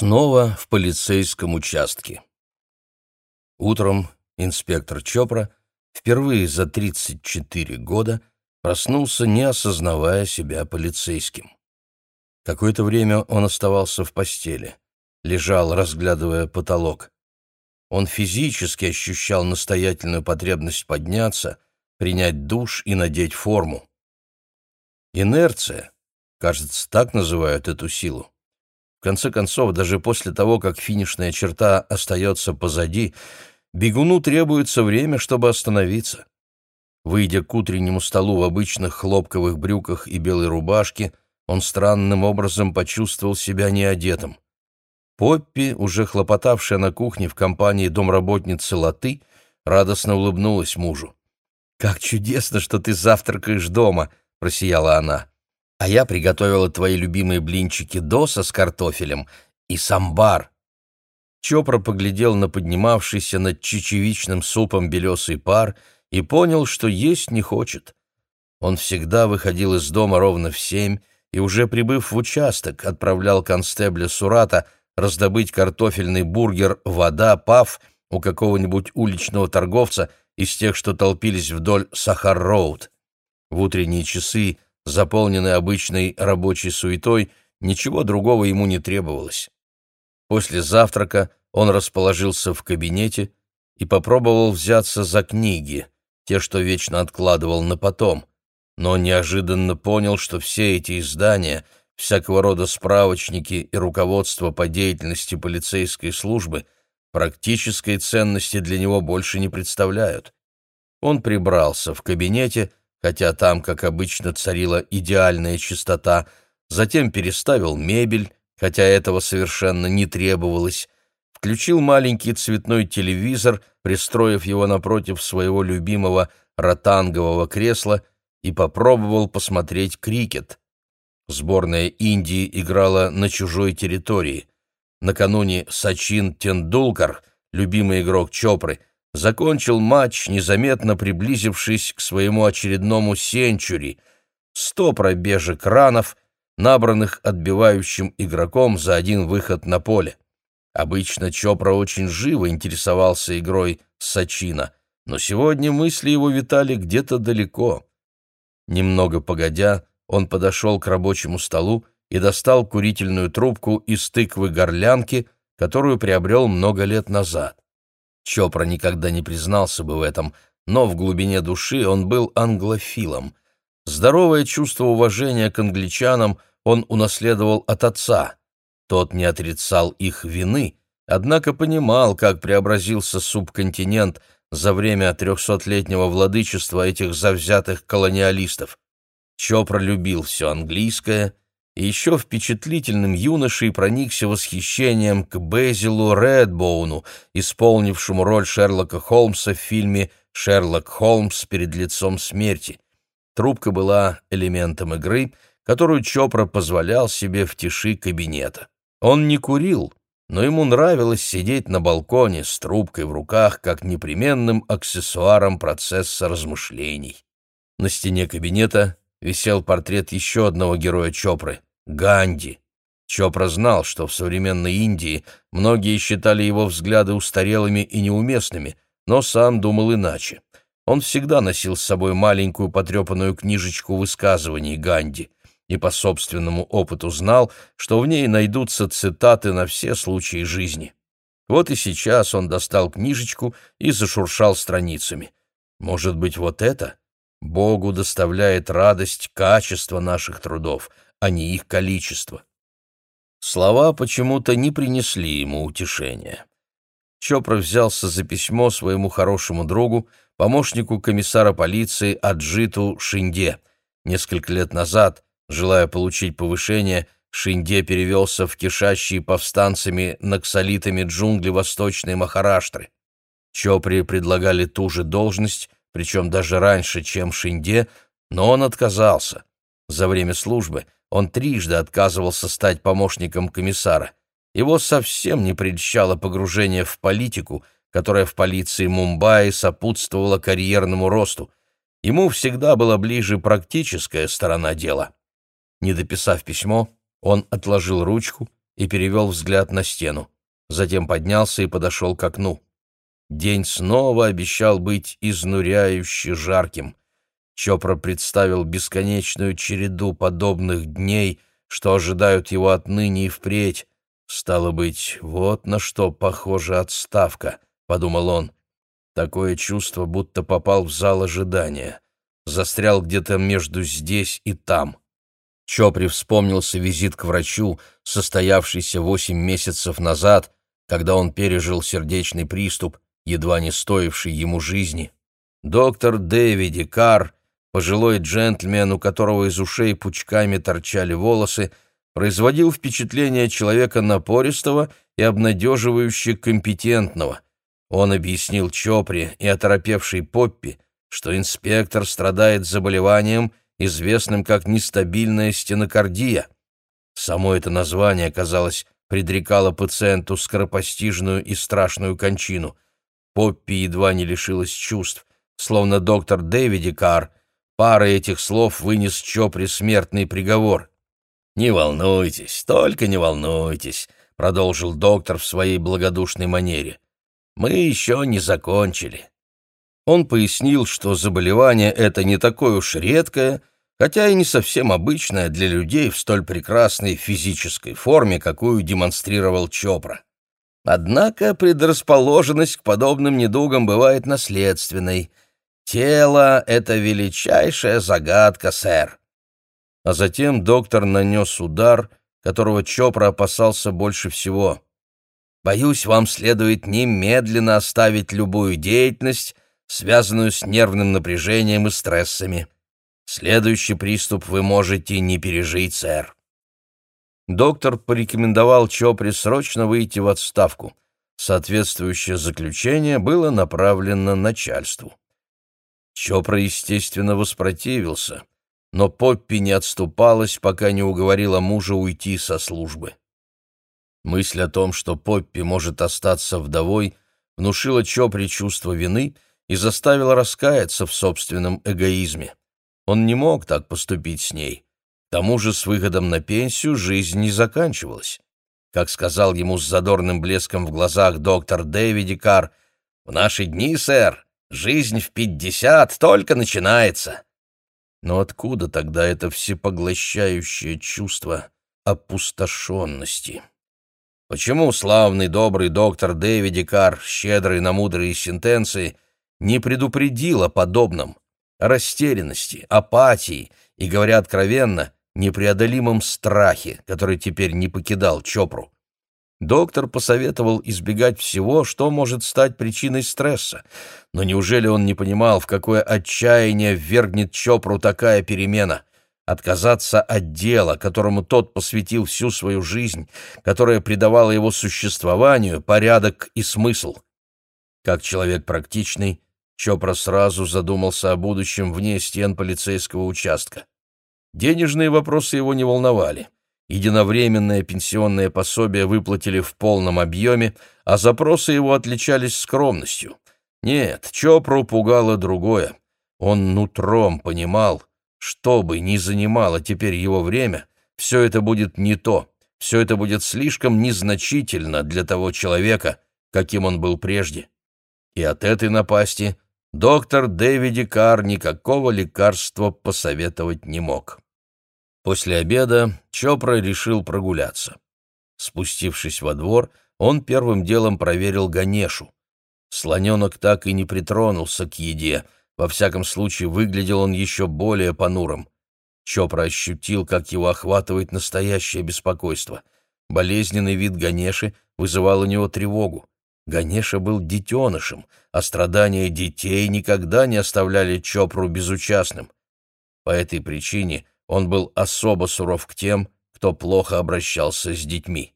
Снова в полицейском участке. Утром инспектор Чопра впервые за 34 года проснулся, не осознавая себя полицейским. Какое-то время он оставался в постели, лежал, разглядывая потолок. Он физически ощущал настоятельную потребность подняться, принять душ и надеть форму. Инерция, кажется, так называют эту силу, в конце концов, даже после того, как финишная черта остается позади, бегуну требуется время, чтобы остановиться. Выйдя к утреннему столу в обычных хлопковых брюках и белой рубашке, он странным образом почувствовал себя неодетым. Поппи, уже хлопотавшая на кухне в компании домработницы Латы, радостно улыбнулась мужу. «Как чудесно, что ты завтракаешь дома!» — просияла она а я приготовила твои любимые блинчики доса с картофелем и самбар». Чопра поглядел на поднимавшийся над чечевичным супом белесый пар и понял, что есть не хочет. Он всегда выходил из дома ровно в семь и, уже прибыв в участок, отправлял констебля Сурата раздобыть картофельный бургер «Вода, пав» у какого-нибудь уличного торговца из тех, что толпились вдоль Сахар-Роуд. В утренние часы заполненный обычной рабочей суетой, ничего другого ему не требовалось. После завтрака он расположился в кабинете и попробовал взяться за книги, те, что вечно откладывал на потом, но неожиданно понял, что все эти издания, всякого рода справочники и руководство по деятельности полицейской службы практической ценности для него больше не представляют. Он прибрался в кабинете, хотя там, как обычно, царила идеальная чистота, затем переставил мебель, хотя этого совершенно не требовалось, включил маленький цветной телевизор, пристроив его напротив своего любимого ротангового кресла и попробовал посмотреть крикет. Сборная Индии играла на чужой территории. Накануне Сачин Тендулкар, любимый игрок Чопры, закончил матч, незаметно приблизившись к своему очередному сенчури. Сто пробежек ранов, набранных отбивающим игроком за один выход на поле. Обычно Чопра очень живо интересовался игрой Сачина, но сегодня мысли его витали где-то далеко. Немного погодя, он подошел к рабочему столу и достал курительную трубку из тыквы-горлянки, которую приобрел много лет назад. Чопра никогда не признался бы в этом, но в глубине души он был англофилом. Здоровое чувство уважения к англичанам он унаследовал от отца. Тот не отрицал их вины, однако понимал, как преобразился субконтинент за время трехсотлетнего владычества этих завзятых колониалистов. Чопра любил все английское еще впечатлительным юношей проникся восхищением к Безилу Редбоуну, исполнившему роль Шерлока Холмса в фильме «Шерлок Холмс перед лицом смерти». Трубка была элементом игры, которую Чопра позволял себе в тиши кабинета. Он не курил, но ему нравилось сидеть на балконе с трубкой в руках как непременным аксессуаром процесса размышлений. На стене кабинета висел портрет еще одного героя Чопры — Ганди. Чопра знал, что в современной Индии многие считали его взгляды устарелыми и неуместными, но сам думал иначе. Он всегда носил с собой маленькую потрепанную книжечку высказываний Ганди и по собственному опыту знал, что в ней найдутся цитаты на все случаи жизни. Вот и сейчас он достал книжечку и зашуршал страницами. Может быть, вот это? Богу доставляет радость качество наших трудов, а не их количество. Слова почему-то не принесли ему утешения. Чопра взялся за письмо своему хорошему другу, помощнику комиссара полиции Аджиту Шинде. Несколько лет назад, желая получить повышение, Шинде перевелся в кишащие повстанцами наксалитами джунгли Восточной Махараштры. Чопре предлагали ту же должность, причем даже раньше, чем Шинде, но он отказался. За время службы он трижды отказывался стать помощником комиссара. Его совсем не прельщало погружение в политику, которая в полиции Мумбаи сопутствовала карьерному росту. Ему всегда была ближе практическая сторона дела. Не дописав письмо, он отложил ручку и перевел взгляд на стену. Затем поднялся и подошел к окну. День снова обещал быть изнуряюще жарким. Чопра представил бесконечную череду подобных дней, что ожидают его отныне и впредь. Стало быть, вот на что похожа отставка, — подумал он. Такое чувство, будто попал в зал ожидания. Застрял где-то между здесь и там. Чопри вспомнился визит к врачу, состоявшийся восемь месяцев назад, когда он пережил сердечный приступ, едва не стоивший ему жизни. Доктор Дэвиди Карр Пожилой джентльмен, у которого из ушей пучками торчали волосы, производил впечатление человека напористого и обнадеживающе компетентного. Он объяснил Чопри и оторопевшей Поппи, что инспектор страдает заболеванием, известным как нестабильная стенокардия. Само это название, казалось, предрекало пациенту скоропостижную и страшную кончину. Поппи едва не лишилась чувств, словно доктор Дэвиди Карр Пара этих слов вынес Чопри смертный приговор. «Не волнуйтесь, только не волнуйтесь», — продолжил доктор в своей благодушной манере. «Мы еще не закончили». Он пояснил, что заболевание это не такое уж редкое, хотя и не совсем обычное для людей в столь прекрасной физической форме, какую демонстрировал Чопра. Однако предрасположенность к подобным недугам бывает наследственной — Тело — это величайшая загадка, сэр. А затем доктор нанес удар, которого Чопра опасался больше всего. Боюсь, вам следует немедленно оставить любую деятельность, связанную с нервным напряжением и стрессами. Следующий приступ вы можете не пережить, сэр. Доктор порекомендовал Чопре срочно выйти в отставку. Соответствующее заключение было направлено начальству. Чопра, естественно, воспротивился, но Поппи не отступалась, пока не уговорила мужа уйти со службы. Мысль о том, что Поппи может остаться вдовой, внушила Чопре чувство вины и заставила раскаяться в собственном эгоизме. Он не мог так поступить с ней. Тому же с выходом на пенсию жизнь не заканчивалась. Как сказал ему с задорным блеском в глазах доктор Дэвиди Карр, «В наши дни, сэр, Жизнь в пятьдесят только начинается. Но откуда тогда это всепоглощающее чувство опустошенности? Почему славный добрый доктор Дэвиди Карр, щедрый на мудрые сентенции, не предупредил о подобном, растерянности, апатии и, говоря откровенно, непреодолимом страхе, который теперь не покидал Чопру? Доктор посоветовал избегать всего, что может стать причиной стресса. Но неужели он не понимал, в какое отчаяние ввергнет Чопру такая перемена? Отказаться от дела, которому тот посвятил всю свою жизнь, которое придавало его существованию порядок и смысл. Как человек практичный, Чопра сразу задумался о будущем вне стен полицейского участка. Денежные вопросы его не волновали. Единовременное пенсионное пособие выплатили в полном объеме, а запросы его отличались скромностью. Нет, Чопру пугало другое. Он нутром понимал, что бы ни занимало теперь его время, все это будет не то, все это будет слишком незначительно для того человека, каким он был прежде. И от этой напасти доктор Дэвиди Карр никакого лекарства посоветовать не мог. После обеда Чопра решил прогуляться. Спустившись во двор, он первым делом проверил Ганешу. Слоненок так и не притронулся к еде, во всяком случае выглядел он еще более понурым. Чопра ощутил, как его охватывает настоящее беспокойство. Болезненный вид Ганеши вызывал у него тревогу. Ганеша был детенышем, а страдания детей никогда не оставляли Чопру безучастным. По этой причине он был особо суров к тем, кто плохо обращался с детьми.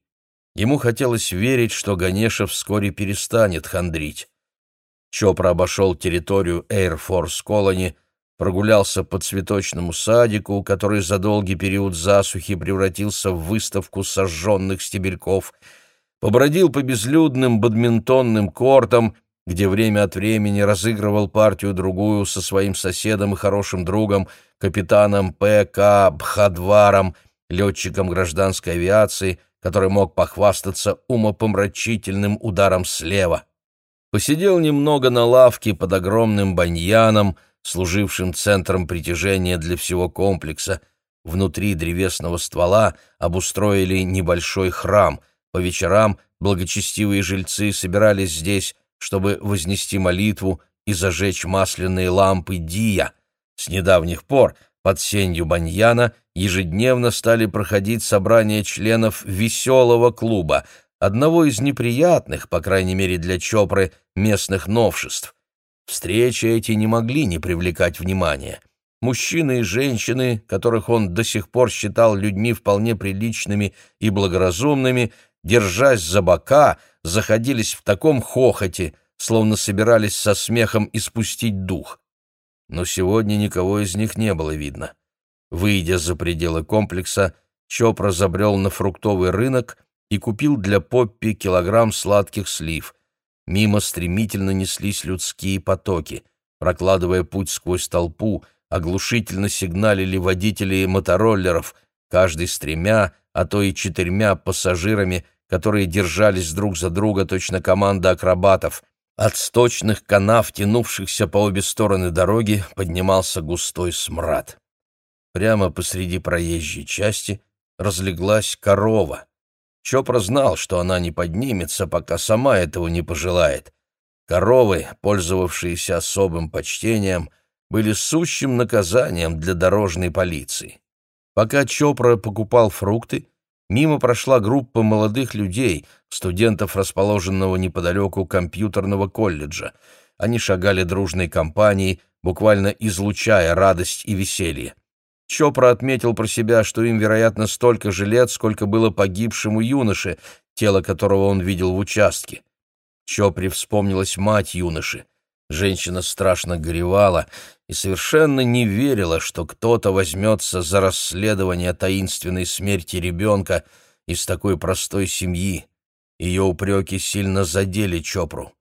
Ему хотелось верить, что Ганеша вскоре перестанет хандрить. Чопра обошел территорию Air Force Colony, прогулялся по цветочному садику, который за долгий период засухи превратился в выставку сожженных стебельков, побродил по безлюдным бадминтонным кортам, где время от времени разыгрывал партию-другую со своим соседом и хорошим другом, капитаном П.К. Бхадваром, летчиком гражданской авиации, который мог похвастаться умопомрачительным ударом слева. Посидел немного на лавке под огромным баньяном, служившим центром притяжения для всего комплекса. Внутри древесного ствола обустроили небольшой храм. По вечерам благочестивые жильцы собирались здесь, чтобы вознести молитву и зажечь масляные лампы Дия. С недавних пор под сенью баньяна ежедневно стали проходить собрания членов веселого клуба, одного из неприятных, по крайней мере для Чопры, местных новшеств. Встречи эти не могли не привлекать внимания. Мужчины и женщины, которых он до сих пор считал людьми вполне приличными и благоразумными, держась за бока, заходились в таком хохоте, словно собирались со смехом испустить дух. Но сегодня никого из них не было видно. Выйдя за пределы комплекса, Чопра забрел на фруктовый рынок и купил для Поппи килограмм сладких слив. Мимо стремительно неслись людские потоки. Прокладывая путь сквозь толпу, оглушительно сигналили водители мотороллеров, каждый с тремя, а то и четырьмя пассажирами, которые держались друг за друга точно команда акробатов. От сточных канав, тянувшихся по обе стороны дороги, поднимался густой смрад. Прямо посреди проезжей части разлеглась корова. Чопра знал, что она не поднимется, пока сама этого не пожелает. Коровы, пользовавшиеся особым почтением, были сущим наказанием для дорожной полиции. Пока Чопра покупал фрукты, мимо прошла группа молодых людей, студентов расположенного неподалеку компьютерного колледжа. Они шагали дружной компанией, буквально излучая радость и веселье. Чопра отметил про себя, что им, вероятно, столько же лет, сколько было погибшему юноше, тело которого он видел в участке. Чопре вспомнилась мать юноши. Женщина страшно горевала и совершенно не верила, что кто-то возьмется за расследование таинственной смерти ребенка из такой простой семьи. Ее упреки сильно задели Чопру.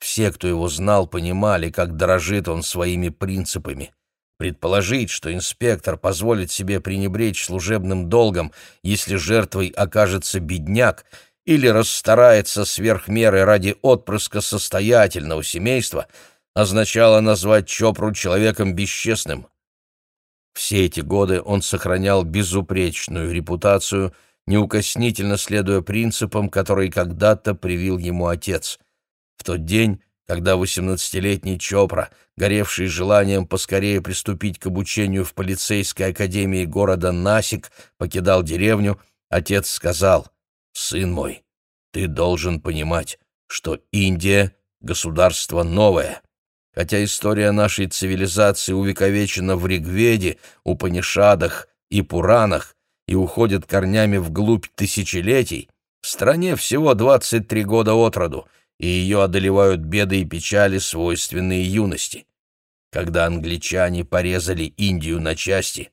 Все, кто его знал, понимали, как дорожит он своими принципами. Предположить, что инспектор позволит себе пренебречь служебным долгом, если жертвой окажется бедняк, или расстарается сверх меры ради отпрыска состоятельного семейства, означало назвать Чопру человеком бесчестным. Все эти годы он сохранял безупречную репутацию, неукоснительно следуя принципам, которые когда-то привил ему отец. В тот день когда восемнадцатилетний Чопра, горевший желанием поскорее приступить к обучению в полицейской академии города Насик, покидал деревню, отец сказал, «Сын мой, ты должен понимать, что Индия — государство новое. Хотя история нашей цивилизации увековечена в Ригведе, Упанишадах и Пуранах и уходит корнями вглубь тысячелетий, в стране всего 23 года от роду, и ее одолевают беды и печали, свойственные юности. Когда англичане порезали Индию на части,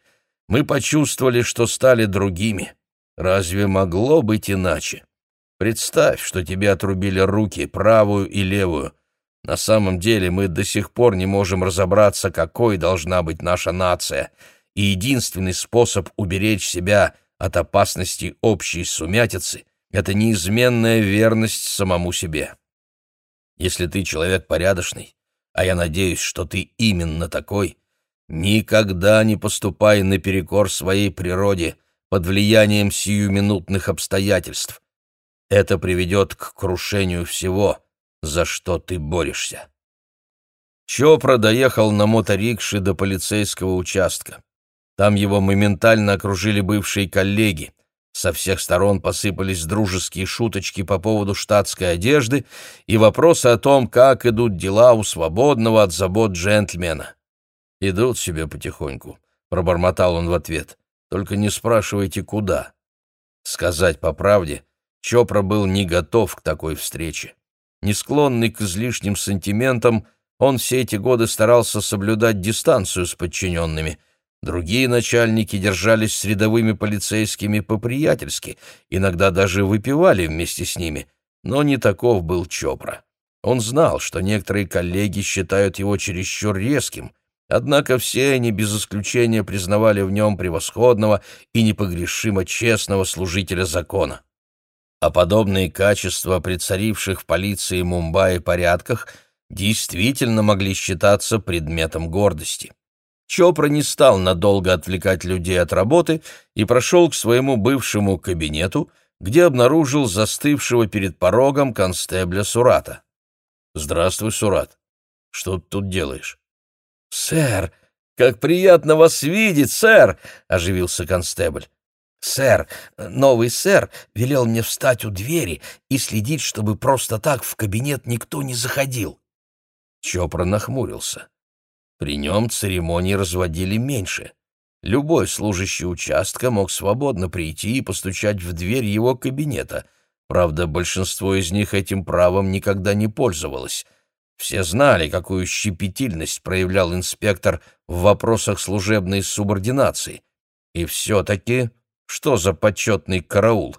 мы почувствовали, что стали другими. Разве могло быть иначе? Представь, что тебе отрубили руки, правую и левую. На самом деле мы до сих пор не можем разобраться, какой должна быть наша нация, и единственный способ уберечь себя от опасности общей сумятицы — это неизменная верность самому себе. Если ты человек порядочный, а я надеюсь, что ты именно такой, никогда не поступай наперекор своей природе под влиянием сиюминутных обстоятельств. Это приведет к крушению всего, за что ты борешься. Чопра доехал на моторикше до полицейского участка. Там его моментально окружили бывшие коллеги. Со всех сторон посыпались дружеские шуточки по поводу штатской одежды и вопросы о том, как идут дела у свободного от забот джентльмена. «Идут себе потихоньку», — пробормотал он в ответ. «Только не спрашивайте, куда». Сказать по правде, Чопра был не готов к такой встрече. Не склонный к излишним сантиментам, он все эти годы старался соблюдать дистанцию с подчиненными — Другие начальники держались с рядовыми полицейскими по-приятельски, иногда даже выпивали вместе с ними, но не таков был Чопра. Он знал, что некоторые коллеги считают его чересчур резким, однако все они без исключения признавали в нем превосходного и непогрешимо честного служителя закона. А подобные качества при царивших в полиции Мумбаи порядках действительно могли считаться предметом гордости. Чопра не стал надолго отвлекать людей от работы и прошел к своему бывшему кабинету, где обнаружил застывшего перед порогом констебля Сурата. «Здравствуй, Сурат. Что ты тут делаешь?» «Сэр, как приятно вас видеть, сэр!» — оживился констебль. «Сэр, новый сэр велел мне встать у двери и следить, чтобы просто так в кабинет никто не заходил». Чопра нахмурился. При нем церемонии разводили меньше. Любой служащий участка мог свободно прийти и постучать в дверь его кабинета. Правда, большинство из них этим правом никогда не пользовалось. Все знали, какую щепетильность проявлял инспектор в вопросах служебной субординации. И все-таки что за почетный караул?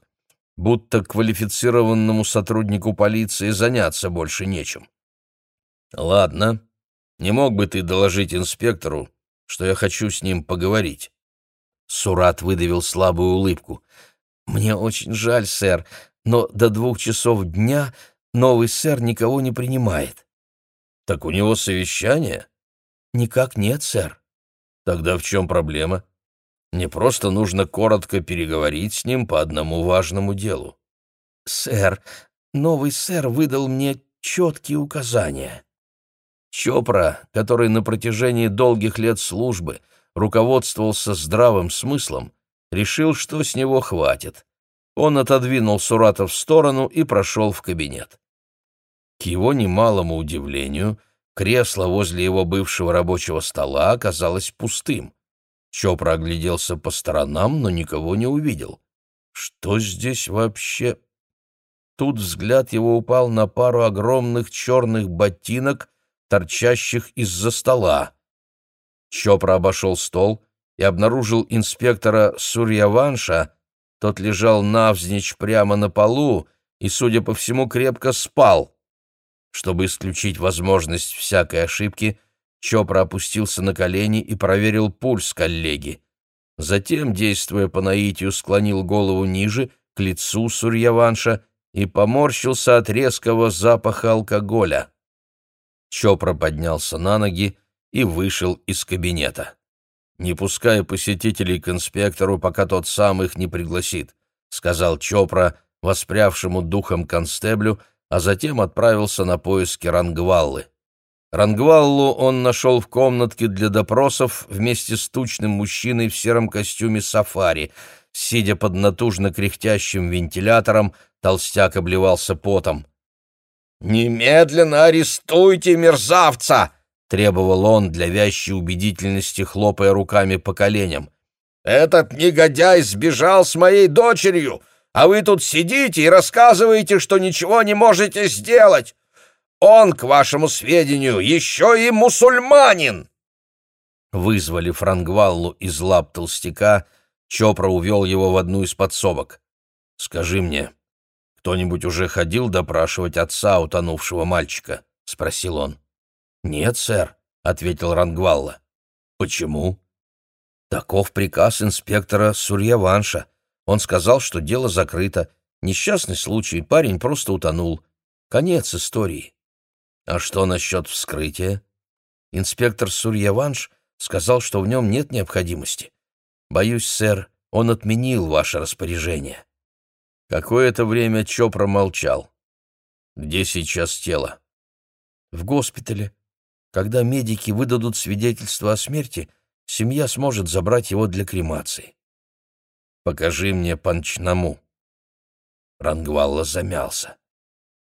Будто квалифицированному сотруднику полиции заняться больше нечем. Ладно, не мог бы ты доложить инспектору, что я хочу с ним поговорить?» Сурат выдавил слабую улыбку. «Мне очень жаль, сэр, но до двух часов дня новый сэр никого не принимает». «Так у него совещание?» «Никак нет, сэр». «Тогда в чем проблема?» Мне просто нужно коротко переговорить с ним по одному важному делу. Сэр, новый сэр выдал мне четкие указания. Чопра, который на протяжении долгих лет службы руководствовался здравым смыслом, решил, что с него хватит. Он отодвинул Сурата в сторону и прошел в кабинет. К его немалому удивлению, кресло возле его бывшего рабочего стола оказалось пустым. Чопра огляделся по сторонам, но никого не увидел. Что здесь вообще? Тут взгляд его упал на пару огромных черных ботинок, торчащих из-за стола. Чопра обошел стол и обнаружил инспектора Сурьяванша. Тот лежал навзничь прямо на полу и, судя по всему, крепко спал. Чтобы исключить возможность всякой ошибки, Чопра опустился на колени и проверил пульс коллеги. Затем, действуя по наитию, склонил голову ниже, к лицу Сурьяванша, и поморщился от резкого запаха алкоголя. Чопра поднялся на ноги и вышел из кабинета. «Не пускай посетителей к инспектору, пока тот сам их не пригласит», — сказал Чопра, воспрявшему духом констеблю, а затем отправился на поиски Рангваллы. Рангваллу он нашел в комнатке для допросов вместе с тучным мужчиной в сером костюме сафари. Сидя под натужно кряхтящим вентилятором, толстяк обливался потом. «Немедленно арестуйте мерзавца!» — требовал он для вящей убедительности, хлопая руками по коленям. «Этот негодяй сбежал с моей дочерью, а вы тут сидите и рассказываете, что ничего не можете сделать. Он, к вашему сведению, еще и мусульманин!» Вызвали Франгваллу из лап толстяка, Чопра увел его в одну из подсобок. «Скажи мне, кто-нибудь уже ходил допрашивать отца утонувшего мальчика?» — спросил он. «Нет, сэр», — ответил Рангвалла. «Почему?» «Таков приказ инспектора Сурьяванша. Он сказал, что дело закрыто. Несчастный случай, парень просто утонул. Конец истории». А что насчет вскрытия? Инспектор Сурьяванш сказал, что в нем нет необходимости. Боюсь, сэр, он отменил ваше распоряжение. Какое-то время Чопра молчал. Где сейчас тело? В госпитале. Когда медики выдадут свидетельство о смерти, семья сможет забрать его для кремации. Покажи мне панчнаму. Рангвалла замялся.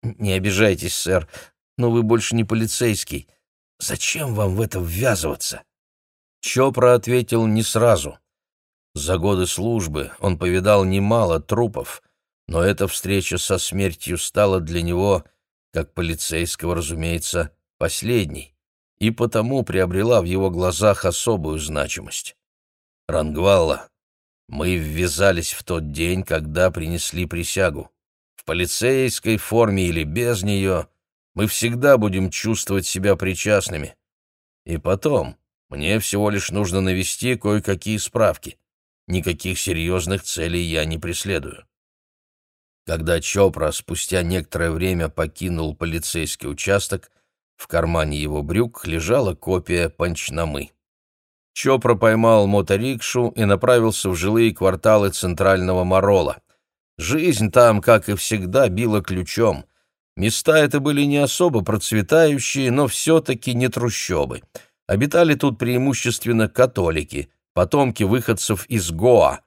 «Не обижайтесь, сэр, но вы больше не полицейский. Зачем вам в это ввязываться?» Чопра ответил не сразу. За годы службы он повидал немало трупов, но эта встреча со смертью стала для него, как полицейского, разумеется, последней, и потому приобрела в его глазах особую значимость. Рангвалла, мы ввязались в тот день, когда принесли присягу. В полицейской форме или без нее мы всегда будем чувствовать себя причастными. И потом, мне всего лишь нужно навести кое-какие справки. Никаких серьезных целей я не преследую. Когда Чопра спустя некоторое время покинул полицейский участок, в кармане его брюк лежала копия панчнамы. Чопра поймал моторикшу и направился в жилые кварталы центрального Морола. Жизнь там, как и всегда, била ключом. Места это были не особо процветающие, но все-таки не трущобы. Обитали тут преимущественно католики, потомки выходцев из Гоа.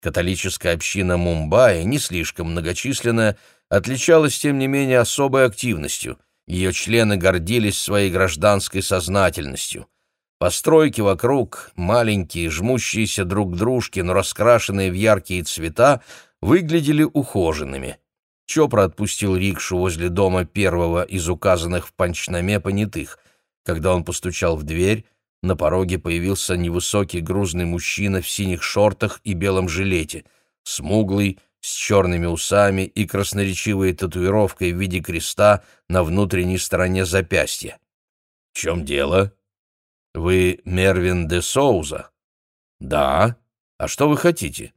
Католическая община Мумбаи, не слишком многочисленная, отличалась, тем не менее, особой активностью. Ее члены гордились своей гражданской сознательностью. Постройки вокруг, маленькие, жмущиеся друг к дружке, но раскрашенные в яркие цвета, выглядели ухоженными. Чопра отпустил рикшу возле дома первого из указанных в панчнаме понятых. Когда он постучал в дверь, на пороге появился невысокий грузный мужчина в синих шортах и белом жилете, смуглый, с черными усами и красноречивой татуировкой в виде креста на внутренней стороне запястья. «В чем дело? Вы Мервин де Соуза?» «Да. А что вы хотите?»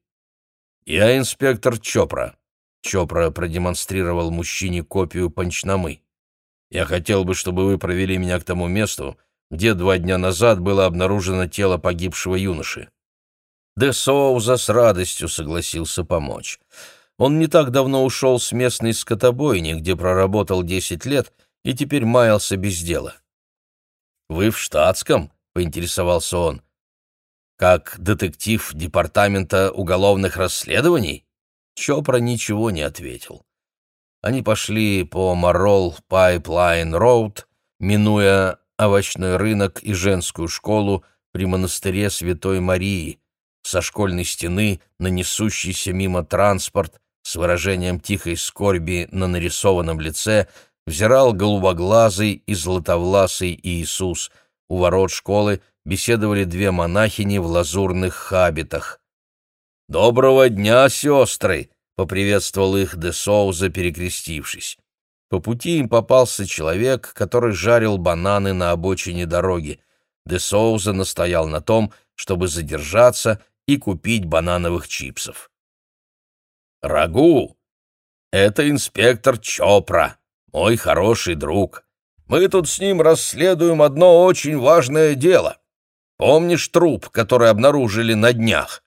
«Я инспектор Чопра». Чопра продемонстрировал мужчине копию панчнамы. «Я хотел бы, чтобы вы провели меня к тому месту, где два дня назад было обнаружено тело погибшего юноши. Де Соуза с радостью согласился помочь. Он не так давно ушел с местной скотобойни, где проработал десять лет, и теперь маялся без дела. «Вы в штатском?» — поинтересовался он. «Как детектив Департамента уголовных расследований?» Чопра ничего не ответил. Они пошли по Морол Пайплайн Роуд, минуя овощной рынок и женскую школу при монастыре Святой Марии, со школьной стены на несущийся мимо транспорт с выражением тихой скорби на нарисованном лице взирал голубоглазый и златовласый Иисус. У ворот школы беседовали две монахини в лазурных хабитах. «Доброго дня, сестры!» — поприветствовал их де Соуза, перекрестившись. По пути им попался человек, который жарил бананы на обочине дороги. Де Соуза настоял на том, чтобы задержаться и купить банановых чипсов. «Рагу! Это инспектор Чопра, мой хороший друг. Мы тут с ним расследуем одно очень важное дело. Помнишь труп, который обнаружили на днях?»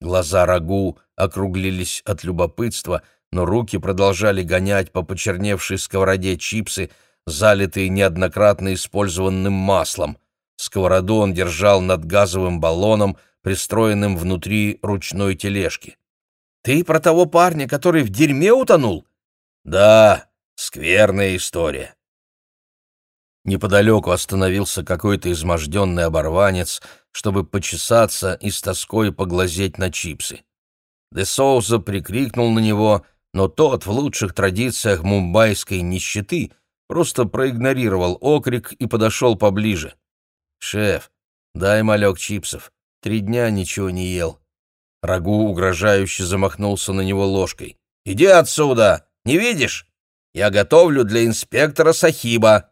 Глаза Рагу округлились от любопытства — но руки продолжали гонять по почерневшей сковороде чипсы, залитые неоднократно использованным маслом. Сковороду он держал над газовым баллоном, пристроенным внутри ручной тележки. «Ты про того парня, который в дерьме утонул?» «Да, скверная история». Неподалеку остановился какой-то изможденный оборванец, чтобы почесаться и с тоской поглазеть на чипсы. Де Соуза прикрикнул на него — но тот в лучших традициях мумбайской нищеты просто проигнорировал окрик и подошел поближе. «Шеф, дай малек чипсов. Три дня ничего не ел». Рагу угрожающе замахнулся на него ложкой. «Иди отсюда! Не видишь? Я готовлю для инспектора Сахиба».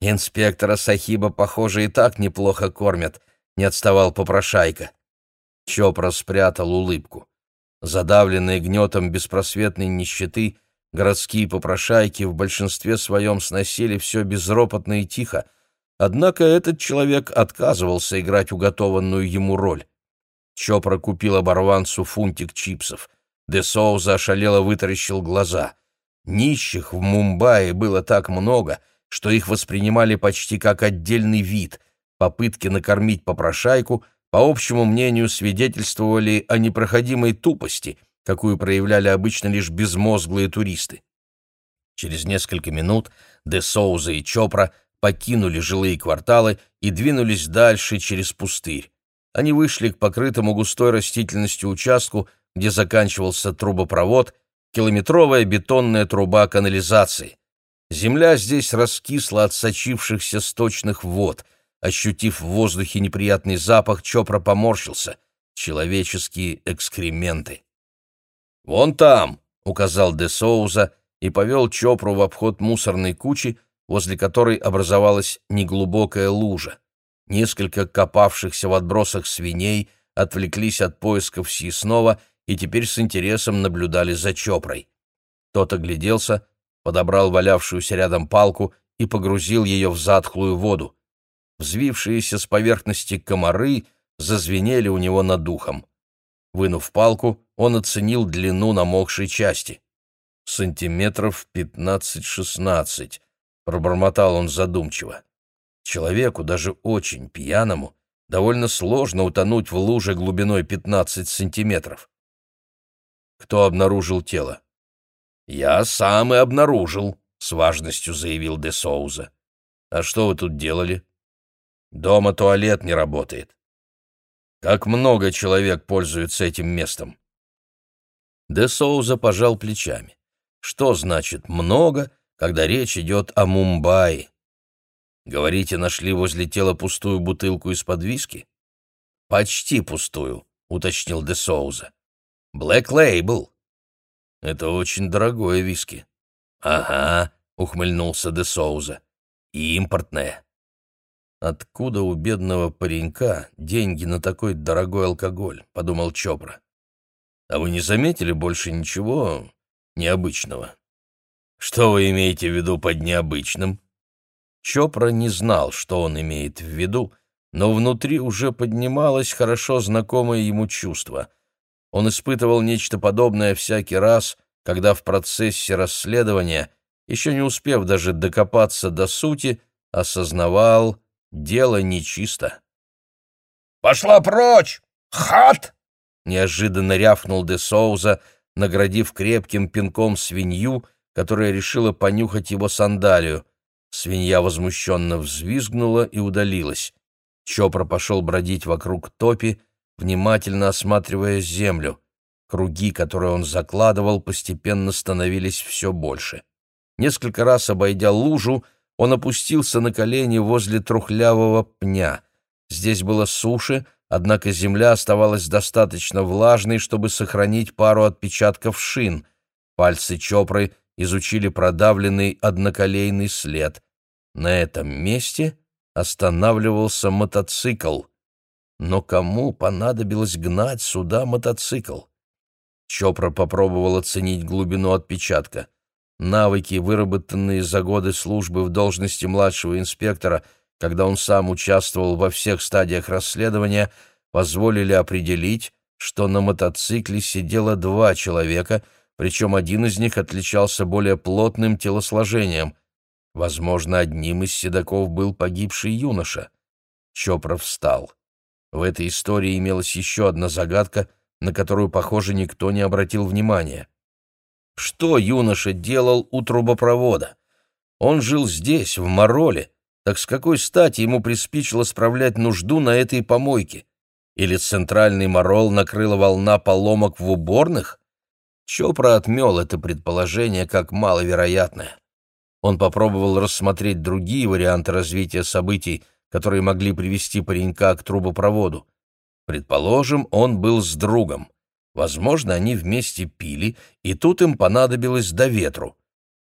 «Инспектора Сахиба, похоже, и так неплохо кормят», — не отставал попрошайка. Чопра спрятал улыбку. Задавленные гнетом беспросветной нищеты, городские попрошайки в большинстве своем сносили все безропотно и тихо, однако этот человек отказывался играть уготованную ему роль. Чопра купил оборванцу фунтик чипсов. Де Соуза ошалело вытаращил глаза. Нищих в Мумбаи было так много, что их воспринимали почти как отдельный вид. Попытки накормить попрошайку по общему мнению, свидетельствовали о непроходимой тупости, какую проявляли обычно лишь безмозглые туристы. Через несколько минут Де Соуза и Чопра покинули жилые кварталы и двинулись дальше через пустырь. Они вышли к покрытому густой растительностью участку, где заканчивался трубопровод, километровая бетонная труба канализации. Земля здесь раскисла от сочившихся сточных вод. Ощутив в воздухе неприятный запах, Чопра поморщился. Человеческие экскременты. «Вон там!» — указал де Соуза и повел Чопру в обход мусорной кучи, возле которой образовалась неглубокая лужа. Несколько копавшихся в отбросах свиней отвлеклись от поисков съестного и теперь с интересом наблюдали за Чопрой. Тот огляделся, подобрал валявшуюся рядом палку и погрузил ее в затхлую воду. Взвившиеся с поверхности комары зазвенели у него над духом. Вынув палку, он оценил длину намокшей части. «Сантиметров пятнадцать-шестнадцать», — пробормотал он задумчиво. Человеку, даже очень пьяному, довольно сложно утонуть в луже глубиной пятнадцать сантиметров. Кто обнаружил тело? «Я сам и обнаружил», — с важностью заявил де Соуза. «А что вы тут делали?» «Дома туалет не работает». «Как много человек пользуются этим местом?» Де Соуза пожал плечами. «Что значит «много», когда речь идет о Мумбаи?» «Говорите, нашли возле тела пустую бутылку из-под виски?» «Почти пустую», — уточнил де Соуза. «Блэк Лейбл». Это очень дорогое виски. Ага, ухмыльнулся де Соуза. И импортное. Откуда у бедного паренька деньги на такой дорогой алкоголь, подумал Чопра. А вы не заметили больше ничего необычного? Что вы имеете в виду под необычным? Чопра не знал, что он имеет в виду, но внутри уже поднималось хорошо знакомое ему чувство — он испытывал нечто подобное всякий раз, когда в процессе расследования, еще не успев даже докопаться до сути, осознавал, дело нечисто. «Пошла прочь! Хат!» — неожиданно рявкнул де Соуза, наградив крепким пинком свинью, которая решила понюхать его сандалию. Свинья возмущенно взвизгнула и удалилась. Чопра пошел бродить вокруг топи, внимательно осматривая землю. Круги, которые он закладывал, постепенно становились все больше. Несколько раз обойдя лужу, он опустился на колени возле трухлявого пня. Здесь было суше, однако земля оставалась достаточно влажной, чтобы сохранить пару отпечатков шин. Пальцы Чопры изучили продавленный одноколейный след. На этом месте останавливался мотоцикл — но кому понадобилось гнать сюда мотоцикл? Чопра попробовал оценить глубину отпечатка. Навыки, выработанные за годы службы в должности младшего инспектора, когда он сам участвовал во всех стадиях расследования, позволили определить, что на мотоцикле сидело два человека, причем один из них отличался более плотным телосложением. Возможно, одним из седаков был погибший юноша. Чопра встал. В этой истории имелась еще одна загадка, на которую, похоже, никто не обратил внимания. Что юноша делал у трубопровода? Он жил здесь, в Мороле, так с какой стати ему приспичило справлять нужду на этой помойке? Или центральный Морол накрыла волна поломок в уборных? Чопра отмел это предположение как маловероятное. Он попробовал рассмотреть другие варианты развития событий, которые могли привести паренька к трубопроводу. Предположим, он был с другом. Возможно, они вместе пили, и тут им понадобилось до ветру.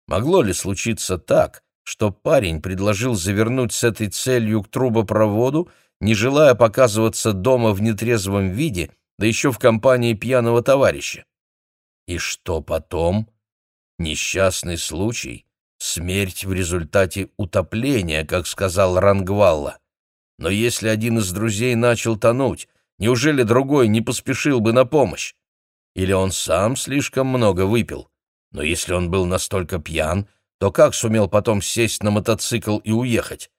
Могло ли случиться так, что парень предложил завернуть с этой целью к трубопроводу, не желая показываться дома в нетрезвом виде, да еще в компании пьяного товарища? И что потом? Несчастный случай? Смерть в результате утопления, как сказал Рангвалла. Но если один из друзей начал тонуть, неужели другой не поспешил бы на помощь? Или он сам слишком много выпил? Но если он был настолько пьян, то как сумел потом сесть на мотоцикл и уехать?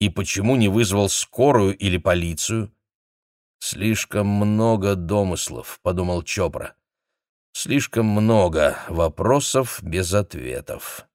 И почему не вызвал скорую или полицию? «Слишком много домыслов», — подумал Чопра. «Слишком много вопросов без ответов».